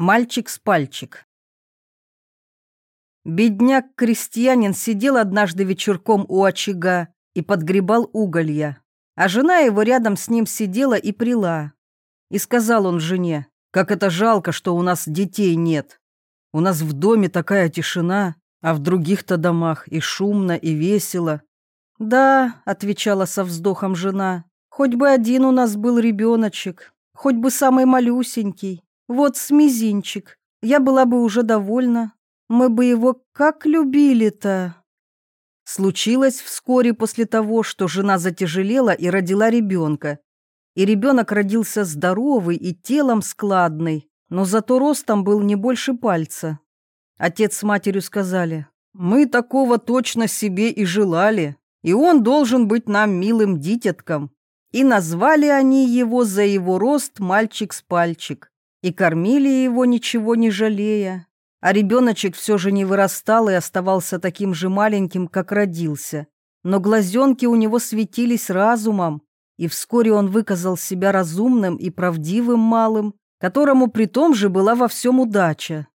Мальчик с пальчик. Бедняк-крестьянин сидел однажды вечерком у очага и подгребал уголья, а жена его рядом с ним сидела и прила. И сказал он жене, как это жалко, что у нас детей нет. У нас в доме такая тишина, а в других-то домах и шумно, и весело. «Да», — отвечала со вздохом жена, — «хоть бы один у нас был ребеночек, хоть бы самый малюсенький, вот с мизинчик. Я была бы уже довольна. Мы бы его как любили-то. Случилось вскоре после того, что жена затяжелела и родила ребенка. И ребенок родился здоровый и телом складный, но зато ростом был не больше пальца. Отец с матерью сказали, «Мы такого точно себе и желали, и он должен быть нам милым дитятком». И назвали они его за его рост мальчик с пальчик и кормили его, ничего не жалея. А ребеночек все же не вырастал и оставался таким же маленьким, как родился. Но глазенки у него светились разумом, и вскоре он выказал себя разумным и правдивым малым, которому при том же была во всем удача.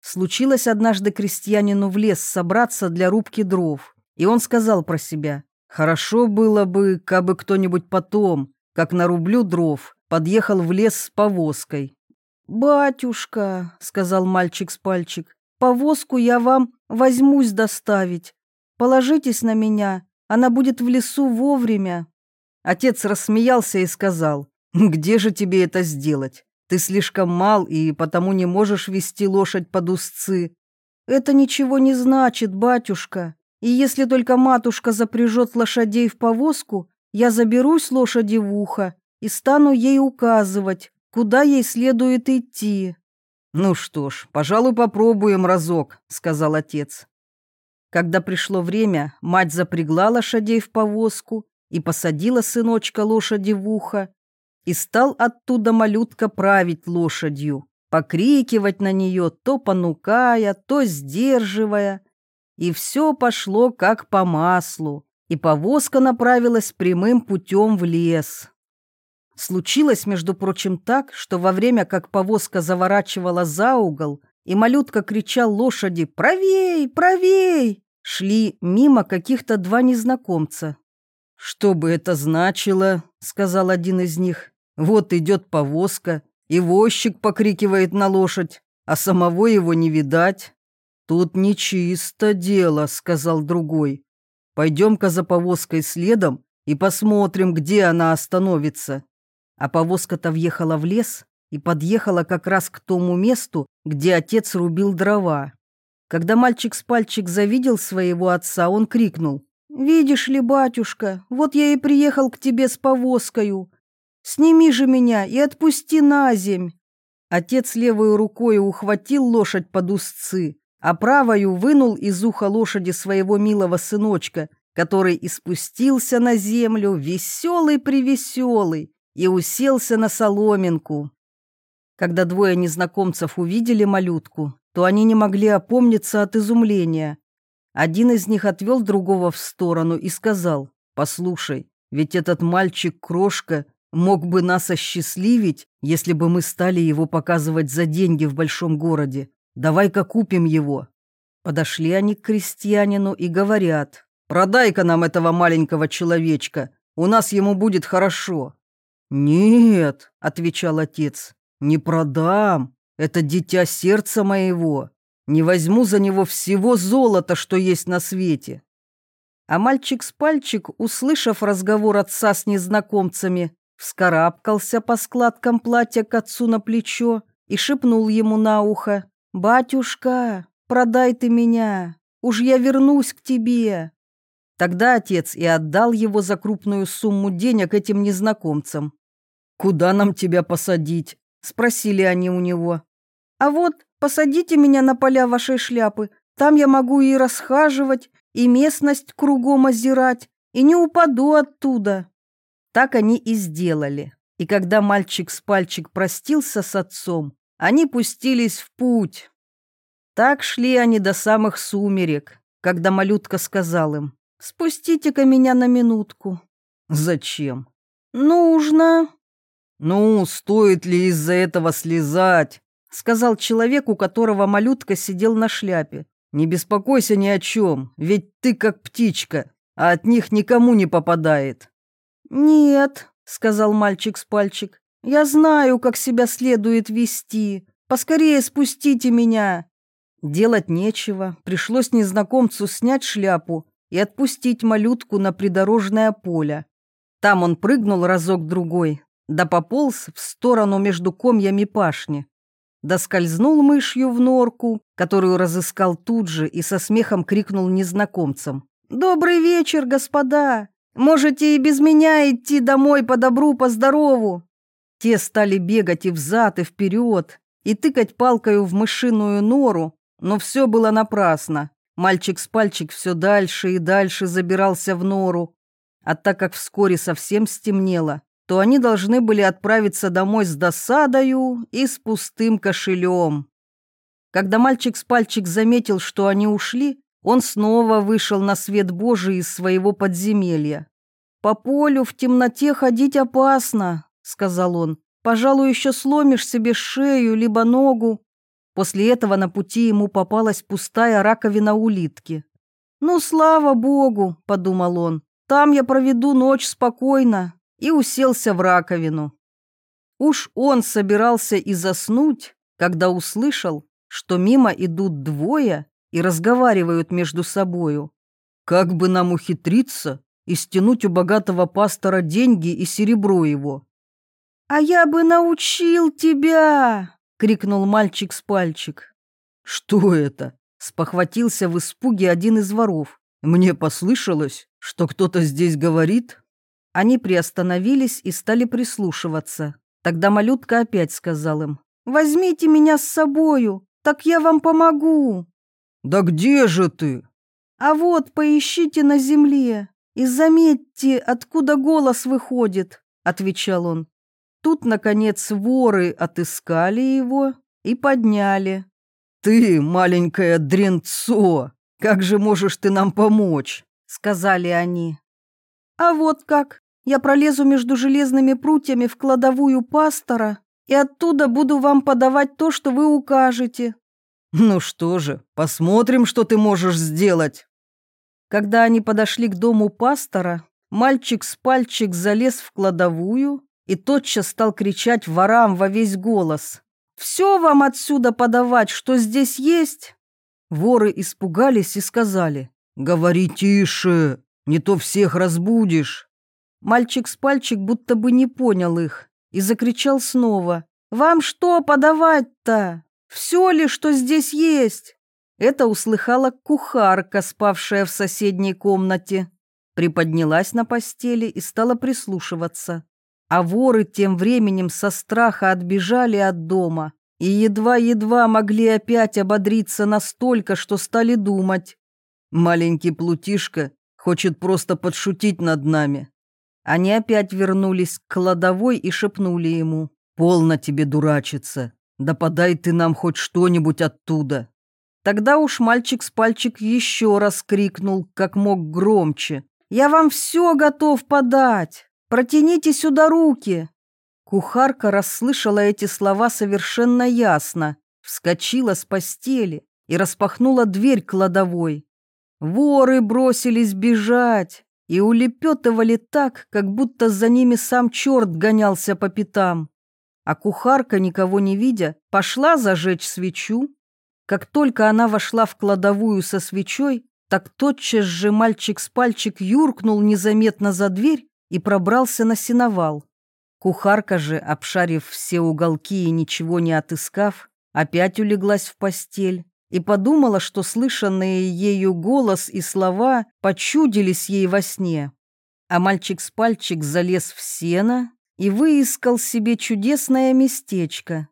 Случилось однажды крестьянину в лес собраться для рубки дров, и он сказал про себя, «Хорошо было бы, кабы кто-нибудь потом, как нарублю дров, подъехал в лес с повозкой. «Батюшка», — сказал мальчик с пальчик, — «повозку я вам возьмусь доставить. Положитесь на меня, она будет в лесу вовремя». Отец рассмеялся и сказал, «Где же тебе это сделать? Ты слишком мал и потому не можешь вести лошадь под узцы». «Это ничего не значит, батюшка. И если только матушка запряжет лошадей в повозку, я заберусь лошади в ухо и стану ей указывать, куда ей следует идти. «Ну что ж, пожалуй, попробуем разок», — сказал отец. Когда пришло время, мать запрягла лошадей в повозку и посадила сыночка лошади в ухо, и стал оттуда малютка править лошадью, покрикивать на нее, то понукая, то сдерживая. И все пошло как по маслу, и повозка направилась прямым путем в лес. Случилось, между прочим, так, что во время, как повозка заворачивала за угол, и малютка кричал лошади «Правей! Правей!», шли мимо каких-то два незнакомца. «Что бы это значило?» — сказал один из них. «Вот идет повозка, и возчик покрикивает на лошадь, а самого его не видать». «Тут нечисто дело», — сказал другой. «Пойдем-ка за повозкой следом и посмотрим, где она остановится». А повозка-то въехала в лес и подъехала как раз к тому месту, где отец рубил дрова. Когда мальчик с пальчик завидел своего отца, он крикнул. «Видишь ли, батюшка, вот я и приехал к тебе с повозкою. Сними же меня и отпусти на земь». Отец левой рукой ухватил лошадь под узцы, а правою вынул из уха лошади своего милого сыночка, который испустился на землю веселый-привеселый, и уселся на соломинку. Когда двое незнакомцев увидели малютку, то они не могли опомниться от изумления. Один из них отвел другого в сторону и сказал, «Послушай, ведь этот мальчик-крошка мог бы нас осчастливить, если бы мы стали его показывать за деньги в большом городе. Давай-ка купим его». Подошли они к крестьянину и говорят, «Продай-ка нам этого маленького человечка, у нас ему будет хорошо». «Нет», — отвечал отец, — «не продам. Это дитя сердца моего. Не возьму за него всего золота, что есть на свете». А мальчик с пальчик, услышав разговор отца с незнакомцами, вскарабкался по складкам платья к отцу на плечо и шепнул ему на ухо, «Батюшка, продай ты меня, уж я вернусь к тебе». Тогда отец и отдал его за крупную сумму денег этим незнакомцам. «Куда нам тебя посадить?» — спросили они у него. «А вот посадите меня на поля вашей шляпы, там я могу и расхаживать, и местность кругом озирать, и не упаду оттуда». Так они и сделали. И когда мальчик с пальчик простился с отцом, они пустились в путь. Так шли они до самых сумерек, когда малютка сказал им, «Спустите-ка меня на минутку». «Зачем?» «Нужно». «Ну, стоит ли из-за этого слезать?» — сказал человек, у которого малютка сидел на шляпе. «Не беспокойся ни о чем, ведь ты как птичка, а от них никому не попадает». «Нет», — сказал мальчик с пальчик, — «я знаю, как себя следует вести. Поскорее спустите меня». Делать нечего, пришлось незнакомцу снять шляпу и отпустить малютку на придорожное поле. Там он прыгнул разок-другой, да пополз в сторону между комьями пашни. Да скользнул мышью в норку, которую разыскал тут же и со смехом крикнул незнакомцам. «Добрый вечер, господа! Можете и без меня идти домой по добру, по здорову!» Те стали бегать и взад, и вперед, и тыкать палкою в мышиную нору, но все было напрасно. Мальчик с пальчик все дальше и дальше забирался в нору. А так как вскоре совсем стемнело, то они должны были отправиться домой с досадою и с пустым кошелем. Когда мальчик с пальчик заметил, что они ушли, он снова вышел на свет Божий из своего подземелья. «По полю в темноте ходить опасно», — сказал он. «Пожалуй, еще сломишь себе шею либо ногу». После этого на пути ему попалась пустая раковина улитки. «Ну, слава богу», — подумал он, — «там я проведу ночь спокойно» и уселся в раковину. Уж он собирался и заснуть, когда услышал, что мимо идут двое и разговаривают между собою. Как бы нам ухитриться и стянуть у богатого пастора деньги и серебро его? «А я бы научил тебя!» — крикнул мальчик с пальчик. «Что это?» — спохватился в испуге один из воров. «Мне послышалось, что кто-то здесь говорит?» Они приостановились и стали прислушиваться. Тогда малютка опять сказал им. «Возьмите меня с собою, так я вам помогу». «Да где же ты?» «А вот, поищите на земле и заметьте, откуда голос выходит», — отвечал он. Тут, наконец, воры отыскали его и подняли. «Ты, маленькое дренцо, как же можешь ты нам помочь?» — сказали они. «А вот как, я пролезу между железными прутьями в кладовую пастора и оттуда буду вам подавать то, что вы укажете». «Ну что же, посмотрим, что ты можешь сделать». Когда они подошли к дому пастора, мальчик с пальчик залез в кладовую и тотчас стал кричать ворам во весь голос. «Все вам отсюда подавать, что здесь есть?» Воры испугались и сказали. «Говори тише, не то всех разбудишь». Мальчик с пальчик будто бы не понял их и закричал снова. «Вам что подавать-то? Все ли, что здесь есть?» Это услыхала кухарка, спавшая в соседней комнате. Приподнялась на постели и стала прислушиваться. А воры тем временем со страха отбежали от дома и едва-едва могли опять ободриться настолько, что стали думать. Маленький плутишка хочет просто подшутить над нами. Они опять вернулись к кладовой и шепнули ему. «Полно тебе дурачиться, да подай ты нам хоть что-нибудь оттуда». Тогда уж мальчик с пальчик еще раз крикнул, как мог громче. «Я вам все готов подать!» Протяните сюда руки!» Кухарка расслышала эти слова совершенно ясно, вскочила с постели и распахнула дверь кладовой. Воры бросились бежать и улепетывали так, как будто за ними сам черт гонялся по пятам. А кухарка, никого не видя, пошла зажечь свечу. Как только она вошла в кладовую со свечой, так тотчас же мальчик с пальчик юркнул незаметно за дверь и пробрался на сеновал. Кухарка же, обшарив все уголки и ничего не отыскав, опять улеглась в постель и подумала, что слышанные ею голос и слова почудились ей во сне. А мальчик с пальчик залез в сено и выискал себе чудесное местечко.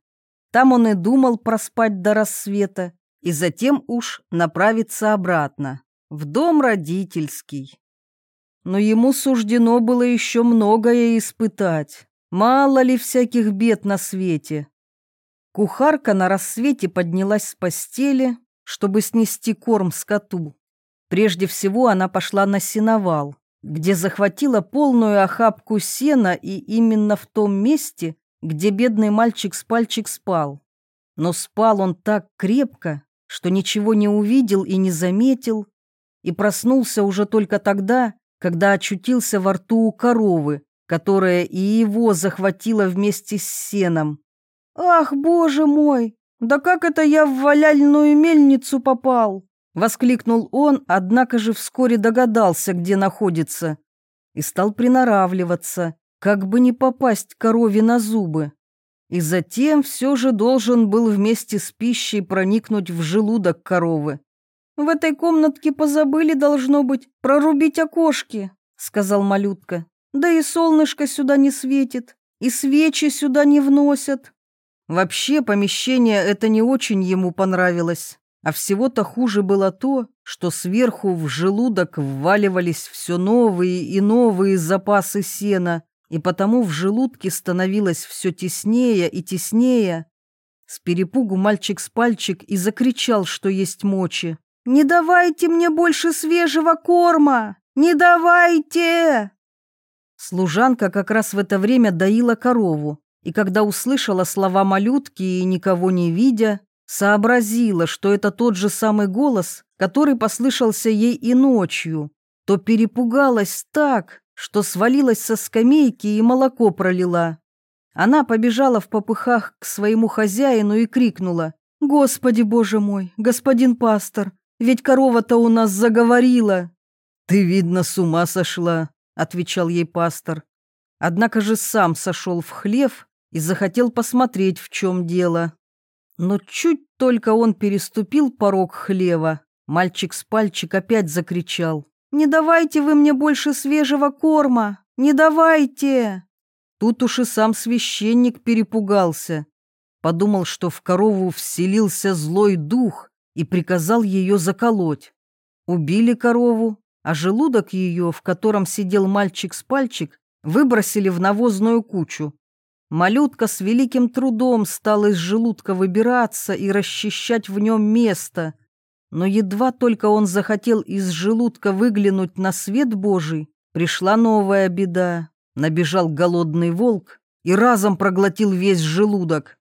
Там он и думал проспать до рассвета, и затем уж направиться обратно, в дом родительский но ему суждено было еще многое испытать. Мало ли всяких бед на свете. Кухарка на рассвете поднялась с постели, чтобы снести корм скоту. Прежде всего она пошла на сеновал, где захватила полную охапку сена и именно в том месте, где бедный мальчик с пальчик спал. Но спал он так крепко, что ничего не увидел и не заметил, и проснулся уже только тогда, когда очутился во рту у коровы, которая и его захватила вместе с сеном. «Ах, боже мой! Да как это я в валяльную мельницу попал?» — воскликнул он, однако же вскоре догадался, где находится, и стал приноравливаться, как бы не попасть корове на зубы. И затем все же должен был вместе с пищей проникнуть в желудок коровы. «В этой комнатке позабыли, должно быть, прорубить окошки», — сказал малютка. «Да и солнышко сюда не светит, и свечи сюда не вносят». Вообще помещение это не очень ему понравилось, а всего-то хуже было то, что сверху в желудок вваливались все новые и новые запасы сена, и потому в желудке становилось все теснее и теснее. С перепугу мальчик с пальчик и закричал, что есть мочи. «Не давайте мне больше свежего корма! Не давайте!» Служанка как раз в это время доила корову, и когда услышала слова малютки и никого не видя, сообразила, что это тот же самый голос, который послышался ей и ночью, то перепугалась так, что свалилась со скамейки и молоко пролила. Она побежала в попыхах к своему хозяину и крикнула «Господи, боже мой, господин пастор, ведь корова-то у нас заговорила!» «Ты, видно, с ума сошла», — отвечал ей пастор. Однако же сам сошел в хлев и захотел посмотреть, в чем дело. Но чуть только он переступил порог хлева, мальчик с пальчик опять закричал. «Не давайте вы мне больше свежего корма! Не давайте!» Тут уж и сам священник перепугался. Подумал, что в корову вселился злой дух и приказал ее заколоть. Убили корову, а желудок ее, в котором сидел мальчик с пальчик, выбросили в навозную кучу. Малютка с великим трудом стала из желудка выбираться и расчищать в нем место, но едва только он захотел из желудка выглянуть на свет Божий, пришла новая беда. Набежал голодный волк и разом проглотил весь желудок.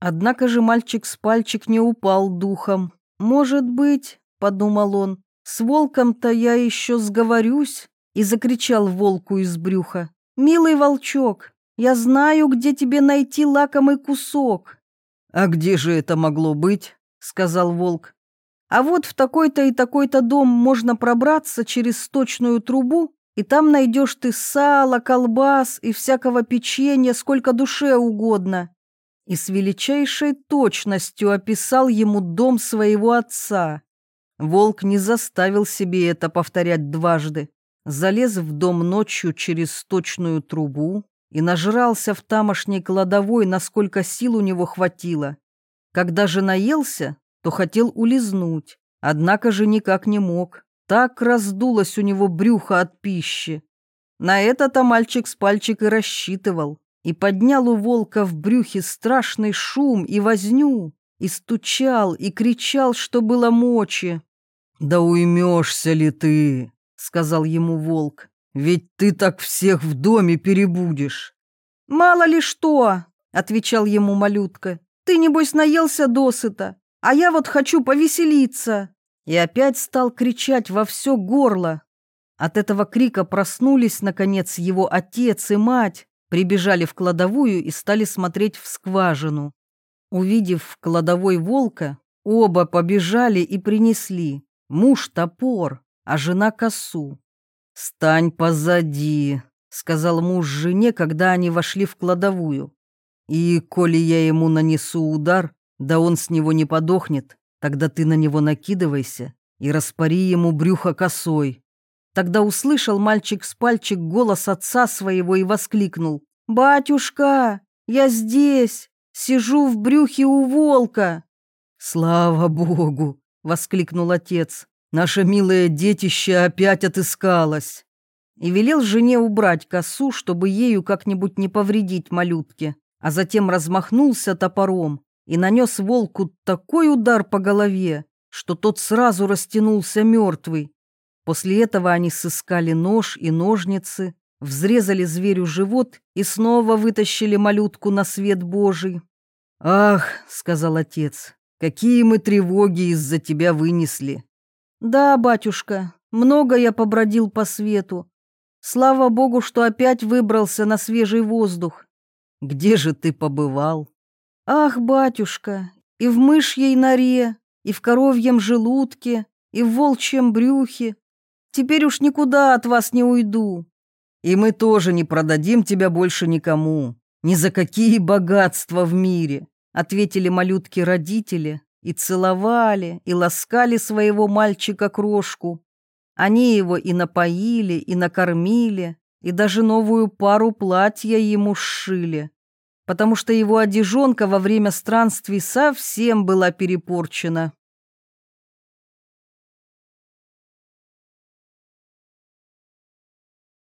Однако же мальчик с пальчик не упал духом. «Может быть, — подумал он, — с волком-то я еще сговорюсь?» И закричал волку из брюха. «Милый волчок, я знаю, где тебе найти лакомый кусок». «А где же это могло быть?» — сказал волк. А вот в такой-то и такой-то дом можно пробраться через сточную трубу, и там найдешь ты сало, колбас и всякого печенья, сколько душе угодно. И с величайшей точностью описал ему дом своего отца. Волк не заставил себе это повторять дважды. Залез в дом ночью через сточную трубу и нажрался в тамошней кладовой, насколько сил у него хватило. Когда же наелся, то хотел улизнуть, однако же никак не мог. Так раздулось у него брюхо от пищи. На это-то мальчик с пальчик и рассчитывал, и поднял у волка в брюхе страшный шум и возню, и стучал, и кричал, что было мочи. «Да уймешься ли ты?» — сказал ему волк. «Ведь ты так всех в доме перебудешь». «Мало ли что!» — отвечал ему малютка. «Ты, небось, наелся досыта, а я вот хочу повеселиться!» И опять стал кричать во все горло. От этого крика проснулись, наконец, его отец и мать, прибежали в кладовую и стали смотреть в скважину. Увидев в кладовой волка, оба побежали и принесли. Муж топор, а жена косу. «Стань позади», — сказал муж жене, когда они вошли в кладовую. «И, коли я ему нанесу удар, да он с него не подохнет, тогда ты на него накидывайся и распори ему брюхо косой. Тогда услышал мальчик с пальчик голос отца своего и воскликнул. «Батюшка, я здесь, сижу в брюхе у волка». «Слава Богу!» — воскликнул отец. «Наше милое детище опять отыскалось!» И велел жене убрать косу, чтобы ею как-нибудь не повредить малютке, а затем размахнулся топором и нанес волку такой удар по голове, что тот сразу растянулся мертвый. После этого они сыскали нож и ножницы, взрезали зверю живот и снова вытащили малютку на свет Божий. «Ах», — сказал отец, — «какие мы тревоги из-за тебя вынесли». «Да, батюшка, много я побродил по свету. Слава богу, что опять выбрался на свежий воздух. Где же ты побывал? Ах, батюшка, и в мышьей норе, и в коровьем желудке, и в волчьем брюхе. Теперь уж никуда от вас не уйду. И мы тоже не продадим тебя больше никому, ни за какие богатства в мире, ответили малютки-родители и целовали, и ласкали своего мальчика-крошку. Они его и напоили, и накормили, и даже новую пару платья ему сшили, потому что его одежонка во время странствий совсем была перепорчена.